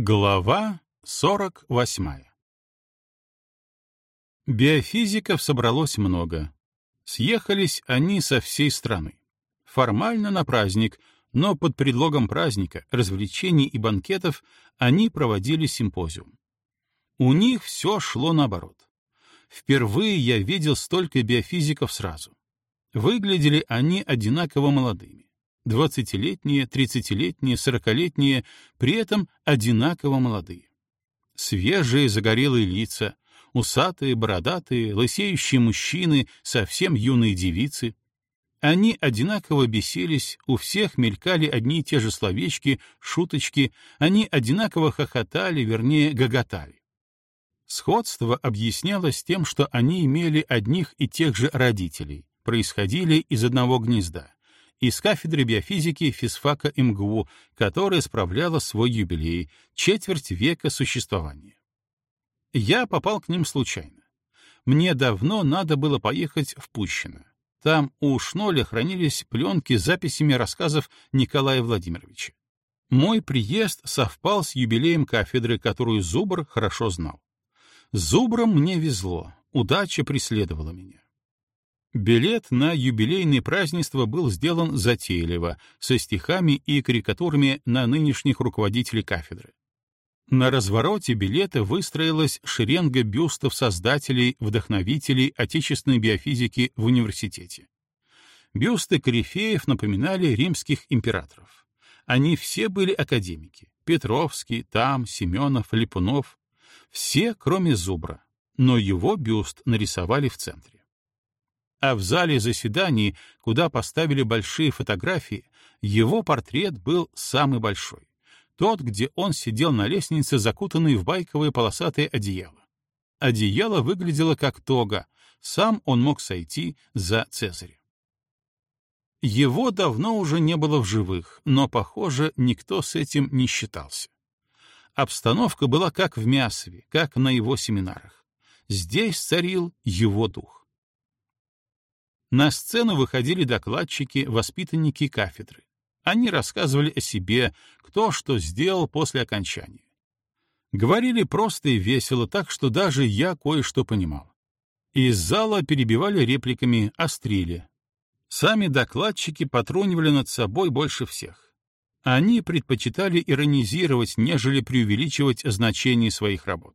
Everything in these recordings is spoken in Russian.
Глава 48 Биофизиков собралось много. Съехались они со всей страны. Формально на праздник, но под предлогом праздника, развлечений и банкетов они проводили симпозиум. У них все шло наоборот. Впервые я видел столько биофизиков сразу. Выглядели они одинаково молодыми двадцатилетние, тридцатилетние, сорокалетние, при этом одинаково молодые. Свежие загорелые лица, усатые, бородатые, лысеющие мужчины, совсем юные девицы. Они одинаково бесились, у всех мелькали одни и те же словечки, шуточки, они одинаково хохотали, вернее, гоготали. Сходство объяснялось тем, что они имели одних и тех же родителей, происходили из одного гнезда из кафедры биофизики физфака МГУ, которая справляла свой юбилей — четверть века существования. Я попал к ним случайно. Мне давно надо было поехать в Пущино. Там у Шноля хранились пленки с записями рассказов Николая Владимировича. Мой приезд совпал с юбилеем кафедры, которую Зубр хорошо знал. Зубром мне везло, удача преследовала меня. Билет на юбилейное празднество был сделан затейливо, со стихами и карикатурами на нынешних руководителей кафедры. На развороте билета выстроилась шеренга бюстов создателей, вдохновителей отечественной биофизики в университете. Бюсты корифеев напоминали римских императоров. Они все были академики — Петровский, Там, Семенов, Липунов. Все, кроме Зубра. Но его бюст нарисовали в центре а в зале заседаний, куда поставили большие фотографии, его портрет был самый большой. Тот, где он сидел на лестнице, закутанный в байковое полосатое одеяло. Одеяло выглядело как тога, сам он мог сойти за Цезаря. Его давно уже не было в живых, но, похоже, никто с этим не считался. Обстановка была как в Мясове, как на его семинарах. Здесь царил его дух. На сцену выходили докладчики, воспитанники кафедры. Они рассказывали о себе, кто что сделал после окончания. Говорили просто и весело, так что даже я кое-что понимал. Из зала перебивали репликами, острили. Сами докладчики потронивали над собой больше всех. Они предпочитали иронизировать, нежели преувеличивать значение своих работ.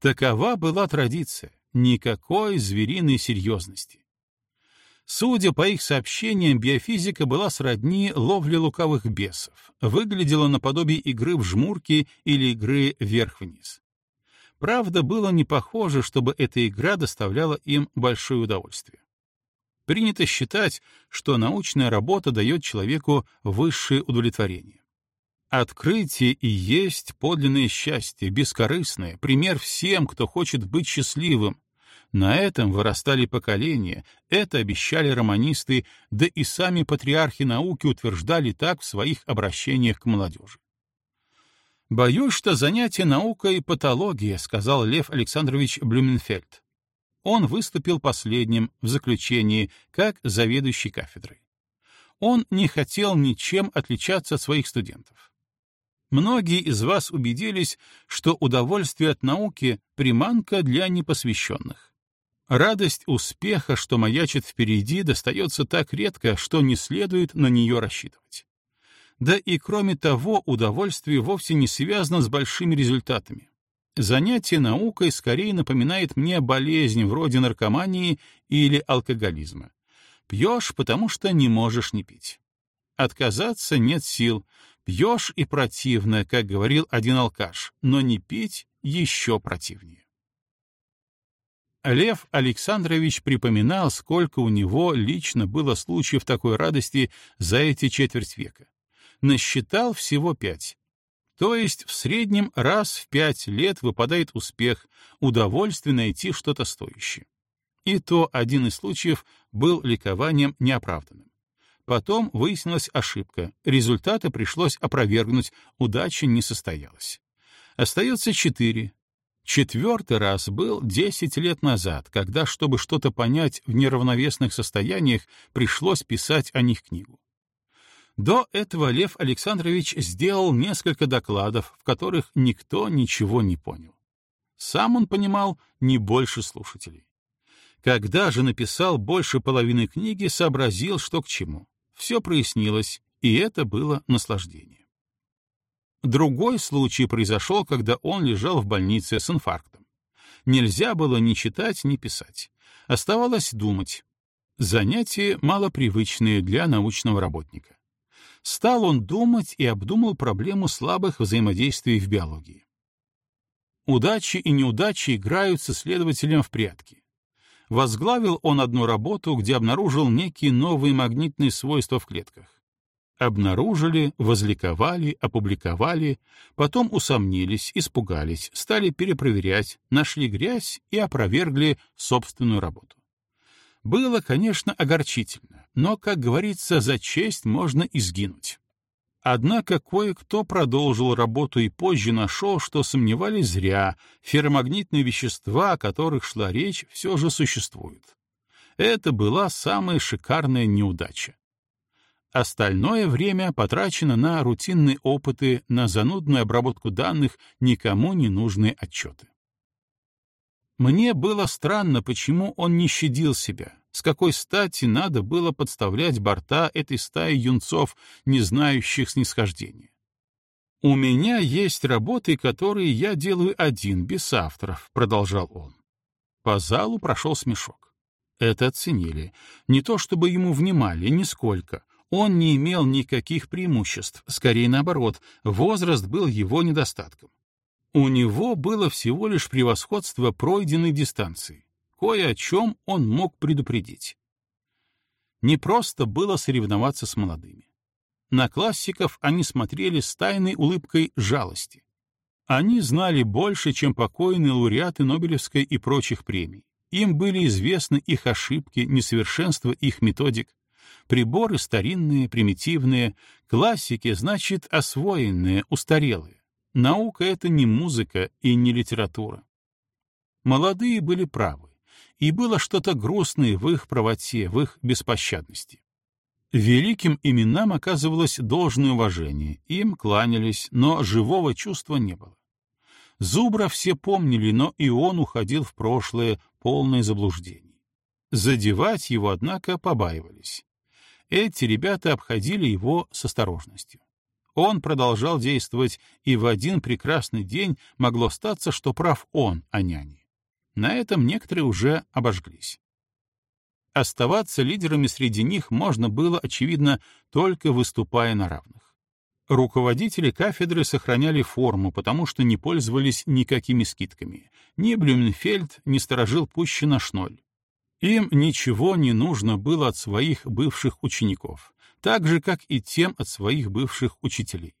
Такова была традиция, никакой звериной серьезности. Судя по их сообщениям, биофизика была сродни ловле лукавых бесов, выглядела наподобие игры в жмурки или игры вверх-вниз. Правда, было не похоже, чтобы эта игра доставляла им большое удовольствие. Принято считать, что научная работа дает человеку высшее удовлетворение. Открытие и есть подлинное счастье, бескорыстное, пример всем, кто хочет быть счастливым, на этом вырастали поколения, это обещали романисты, да и сами патриархи науки утверждали так в своих обращениях к молодежи. «Боюсь, что занятие наукой — патология», — сказал Лев Александрович Блюменфельд. Он выступил последним, в заключении, как заведующий кафедрой. Он не хотел ничем отличаться от своих студентов. Многие из вас убедились, что удовольствие от науки — приманка для непосвященных. Радость успеха, что маячит впереди, достается так редко, что не следует на нее рассчитывать. Да и кроме того, удовольствие вовсе не связано с большими результатами. Занятие наукой скорее напоминает мне болезнь вроде наркомании или алкоголизма. Пьешь, потому что не можешь не пить. Отказаться нет сил. Пьешь и противно, как говорил один алкаш, но не пить еще противнее. Лев Александрович припоминал, сколько у него лично было случаев такой радости за эти четверть века. Насчитал всего пять. То есть в среднем раз в пять лет выпадает успех, удовольствие найти что-то стоящее. И то один из случаев был ликованием неоправданным. Потом выяснилась ошибка, результаты пришлось опровергнуть, удача не состоялась. Остается четыре, Четвертый раз был десять лет назад, когда, чтобы что-то понять в неравновесных состояниях, пришлось писать о них книгу. До этого Лев Александрович сделал несколько докладов, в которых никто ничего не понял. Сам он понимал не больше слушателей. Когда же написал больше половины книги, сообразил, что к чему. Все прояснилось, и это было наслаждение. Другой случай произошел, когда он лежал в больнице с инфарктом. Нельзя было ни читать, ни писать. Оставалось думать. Занятие малопривычное для научного работника. Стал он думать и обдумал проблему слабых взаимодействий в биологии. Удачи и неудачи играют с исследователем в прятки. Возглавил он одну работу, где обнаружил некие новые магнитные свойства в клетках. Обнаружили, возликовали, опубликовали, потом усомнились, испугались, стали перепроверять, нашли грязь и опровергли собственную работу. Было, конечно, огорчительно, но, как говорится, за честь можно изгинуть. Однако кое-кто продолжил работу и позже нашел, что сомневались зря, ферромагнитные вещества, о которых шла речь, все же существуют. Это была самая шикарная неудача. Остальное время потрачено на рутинные опыты, на занудную обработку данных, никому не нужные отчеты. Мне было странно, почему он не щадил себя, с какой стати надо было подставлять борта этой стаи юнцов, не знающих снисхождения? «У меня есть работы, которые я делаю один, без авторов», — продолжал он. По залу прошел смешок. Это оценили. Не то чтобы ему внимали, нисколько. Он не имел никаких преимуществ, скорее наоборот, возраст был его недостатком. У него было всего лишь превосходство пройденной дистанции кое о чем он мог предупредить. Не просто было соревноваться с молодыми. На классиков они смотрели с тайной улыбкой жалости. Они знали больше, чем покойные лауреаты Нобелевской и прочих премий. Им были известны их ошибки, несовершенство их методик. Приборы старинные, примитивные, классики, значит, освоенные, устарелые. Наука — это не музыка и не литература. Молодые были правы и было что-то грустное в их правоте, в их беспощадности. Великим именам оказывалось должное уважение, им кланялись, но живого чувства не было. Зубра все помнили, но и он уходил в прошлое, полное заблуждений. Задевать его, однако, побаивались. Эти ребята обходили его с осторожностью. Он продолжал действовать, и в один прекрасный день могло статься, что прав он, а не они. На этом некоторые уже обожглись. Оставаться лидерами среди них можно было, очевидно, только выступая на равных. Руководители кафедры сохраняли форму, потому что не пользовались никакими скидками. Ни Блюменфельд, ни сторожил Пущина Шноль. Им ничего не нужно было от своих бывших учеников, так же, как и тем от своих бывших учителей.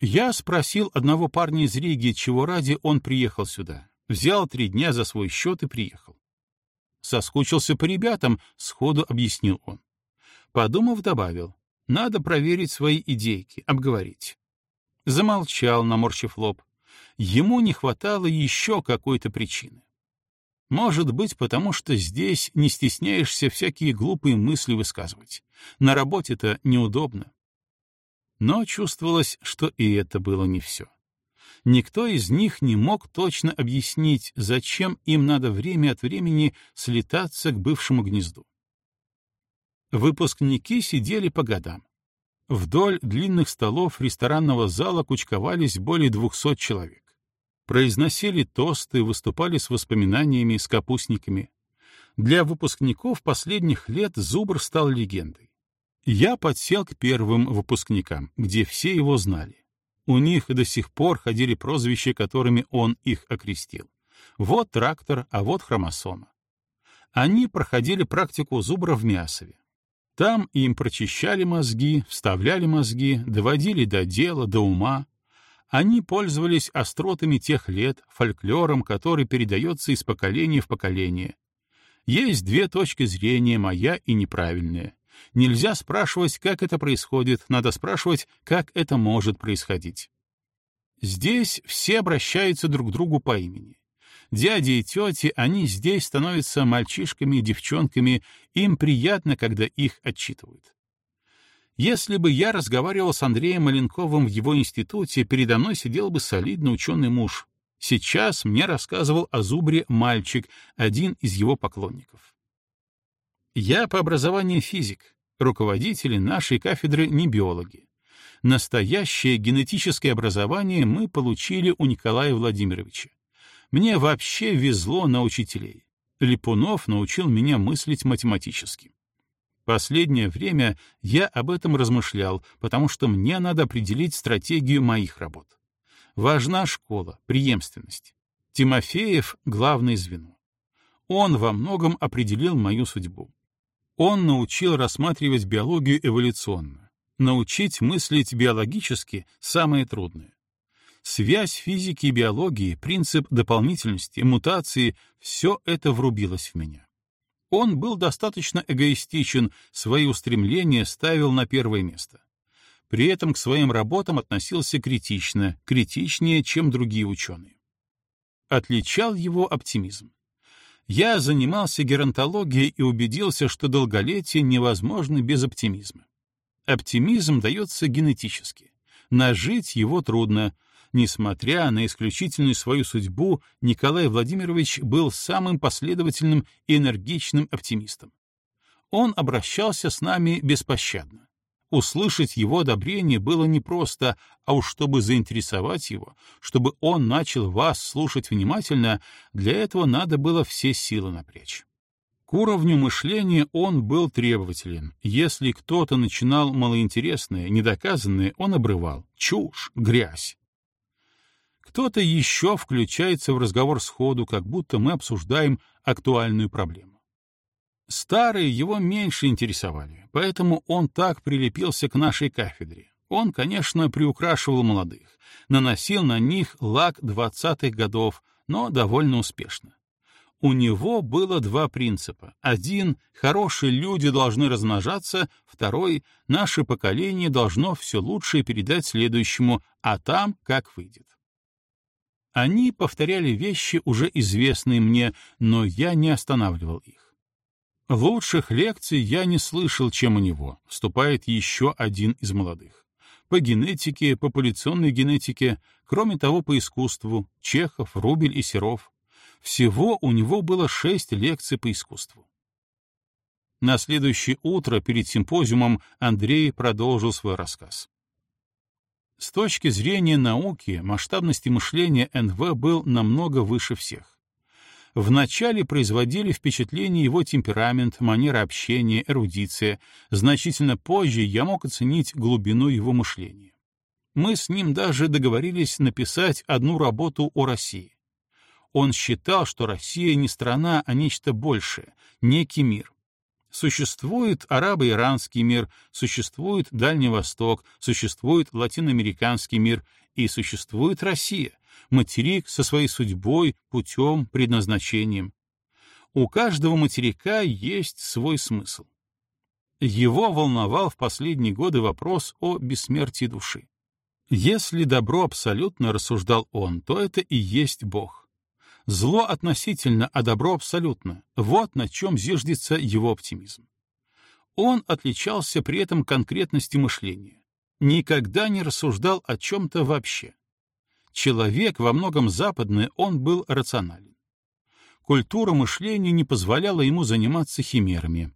Я спросил одного парня из Риги, чего ради он приехал сюда. Взял три дня за свой счет и приехал. Соскучился по ребятам, сходу объяснил он. Подумав, добавил, надо проверить свои идейки, обговорить. Замолчал, наморщив лоб. Ему не хватало еще какой-то причины. Может быть, потому что здесь не стесняешься всякие глупые мысли высказывать. На работе-то неудобно. Но чувствовалось, что и это было не все никто из них не мог точно объяснить, зачем им надо время от времени слетаться к бывшему гнезду. Выпускники сидели по годам. Вдоль длинных столов ресторанного зала кучковались более двухсот человек. Произносили тосты, выступали с воспоминаниями, с капустниками. Для выпускников последних лет Зубр стал легендой. Я подсел к первым выпускникам, где все его знали. У них до сих пор ходили прозвища, которыми он их окрестил. Вот трактор, а вот хромосома. Они проходили практику зубра в Мясове. Там им прочищали мозги, вставляли мозги, доводили до дела, до ума. Они пользовались остротами тех лет, фольклором, который передается из поколения в поколение. Есть две точки зрения, моя и неправильная. Нельзя спрашивать, как это происходит, надо спрашивать, как это может происходить. Здесь все обращаются друг к другу по имени. Дяди и тети, они здесь становятся мальчишками и девчонками, им приятно, когда их отчитывают. Если бы я разговаривал с Андреем Маленковым в его институте, передо мной сидел бы солидный ученый муж. Сейчас мне рассказывал о Зубре мальчик, один из его поклонников. Я по образованию физик, руководители нашей кафедры не биологи. Настоящее генетическое образование мы получили у Николая Владимировича. Мне вообще везло на учителей. Липунов научил меня мыслить математически. Последнее время я об этом размышлял, потому что мне надо определить стратегию моих работ. Важна школа, преемственность. Тимофеев — главное звено. Он во многом определил мою судьбу. Он научил рассматривать биологию эволюционно. Научить мыслить биологически — самое трудное. Связь физики и биологии, принцип дополнительности, мутации — все это врубилось в меня. Он был достаточно эгоистичен, свои устремления ставил на первое место. При этом к своим работам относился критично, критичнее, чем другие ученые. Отличал его оптимизм. Я занимался геронтологией и убедился, что долголетие невозможно без оптимизма. Оптимизм дается генетически. Нажить его трудно, Несмотря на исключительную свою судьбу, Николай Владимирович был самым последовательным и энергичным оптимистом. Он обращался с нами беспощадно. Услышать его одобрение было непросто, а уж чтобы заинтересовать его, чтобы он начал вас слушать внимательно, для этого надо было все силы напрячь. К уровню мышления он был требователен. Если кто-то начинал малоинтересное, недоказанное, он обрывал. Чушь, грязь. Кто-то еще включается в разговор сходу, как будто мы обсуждаем актуальную проблему. Старые его меньше интересовали, поэтому он так прилепился к нашей кафедре. Он, конечно, приукрашивал молодых, наносил на них лак двадцатых годов, но довольно успешно. У него было два принципа. Один — хорошие люди должны размножаться, второй — наше поколение должно все лучшее передать следующему, а там как выйдет. Они повторяли вещи, уже известные мне, но я не останавливал их. Лучших лекций я не слышал, чем у него, вступает еще один из молодых. По генетике, популяционной генетике, кроме того, по искусству, Чехов, Рубель и Серов. Всего у него было шесть лекций по искусству. На следующее утро перед симпозиумом Андрей продолжил свой рассказ. С точки зрения науки, масштабности мышления НВ был намного выше всех. Вначале производили впечатление его темперамент, манера общения, эрудиция. Значительно позже я мог оценить глубину его мышления. Мы с ним даже договорились написать одну работу о России. Он считал, что Россия не страна, а нечто большее, некий мир. Существует арабо-иранский мир, существует Дальний Восток, существует латиноамериканский мир и существует Россия, материк со своей судьбой, путем, предназначением. У каждого материка есть свой смысл. Его волновал в последние годы вопрос о бессмертии души. Если добро абсолютно, рассуждал он, то это и есть Бог. Зло относительно, а добро абсолютно. Вот на чем зиждется его оптимизм. Он отличался при этом конкретностью мышления. Никогда не рассуждал о чем-то вообще. Человек во многом западный, он был рационален. Культура мышления не позволяла ему заниматься химерами.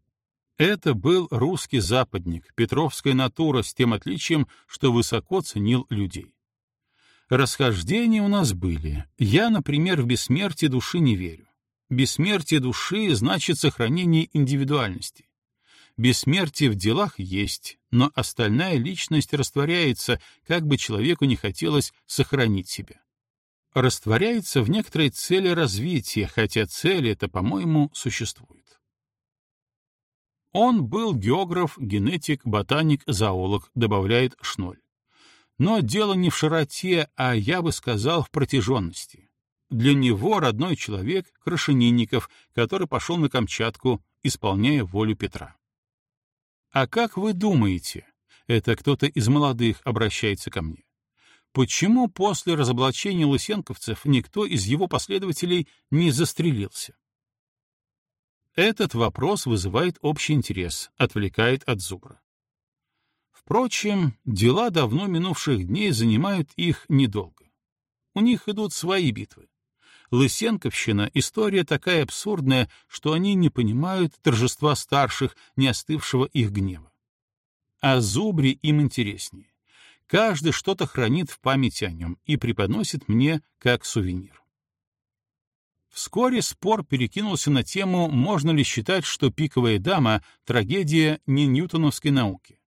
Это был русский западник, петровская натура с тем отличием, что высоко ценил людей. Расхождения у нас были. Я, например, в бессмертие души не верю. Бессмертие души значит сохранение индивидуальности. Бессмертие в делах есть, но остальная личность растворяется, как бы человеку не хотелось сохранить себя. Растворяется в некоторой цели развития, хотя цель это, по-моему, существует. Он был географ, генетик, ботаник, зоолог, добавляет Шноль. Но дело не в широте, а, я бы сказал, в протяженности. Для него родной человек — Крашенинников, который пошел на Камчатку, исполняя волю Петра. «А как вы думаете?» — это кто-то из молодых обращается ко мне. «Почему после разоблачения лысенковцев никто из его последователей не застрелился?» Этот вопрос вызывает общий интерес, отвлекает от Зубра Впрочем, дела давно минувших дней занимают их недолго. У них идут свои битвы. Лысенковщина — история такая абсурдная, что они не понимают торжества старших, не остывшего их гнева. А зубри им интереснее. Каждый что-то хранит в памяти о нем и преподносит мне как сувенир. Вскоре спор перекинулся на тему, можно ли считать, что «Пиковая дама» — трагедия не ньютоновской науки.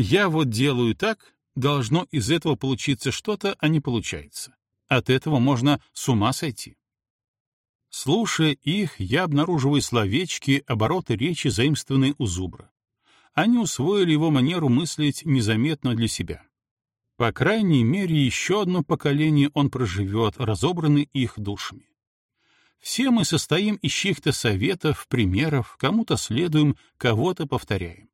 Я вот делаю так, должно из этого получиться что-то, а не получается. От этого можно с ума сойти. Слушая их, я обнаруживаю словечки, обороты речи, заимствованные у зубра. Они усвоили его манеру мыслить незаметно для себя. По крайней мере, еще одно поколение он проживет, разобранный их душами. Все мы состоим из чьих-то советов, примеров, кому-то следуем, кого-то повторяем.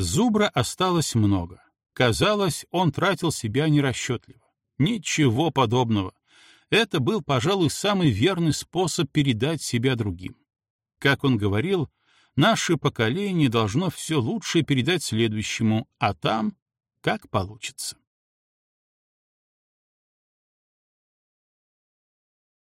Зубра осталось много. Казалось, он тратил себя нерасчетливо. Ничего подобного. Это был, пожалуй, самый верный способ передать себя другим. Как он говорил, наше поколение должно все лучше передать следующему, а там как получится.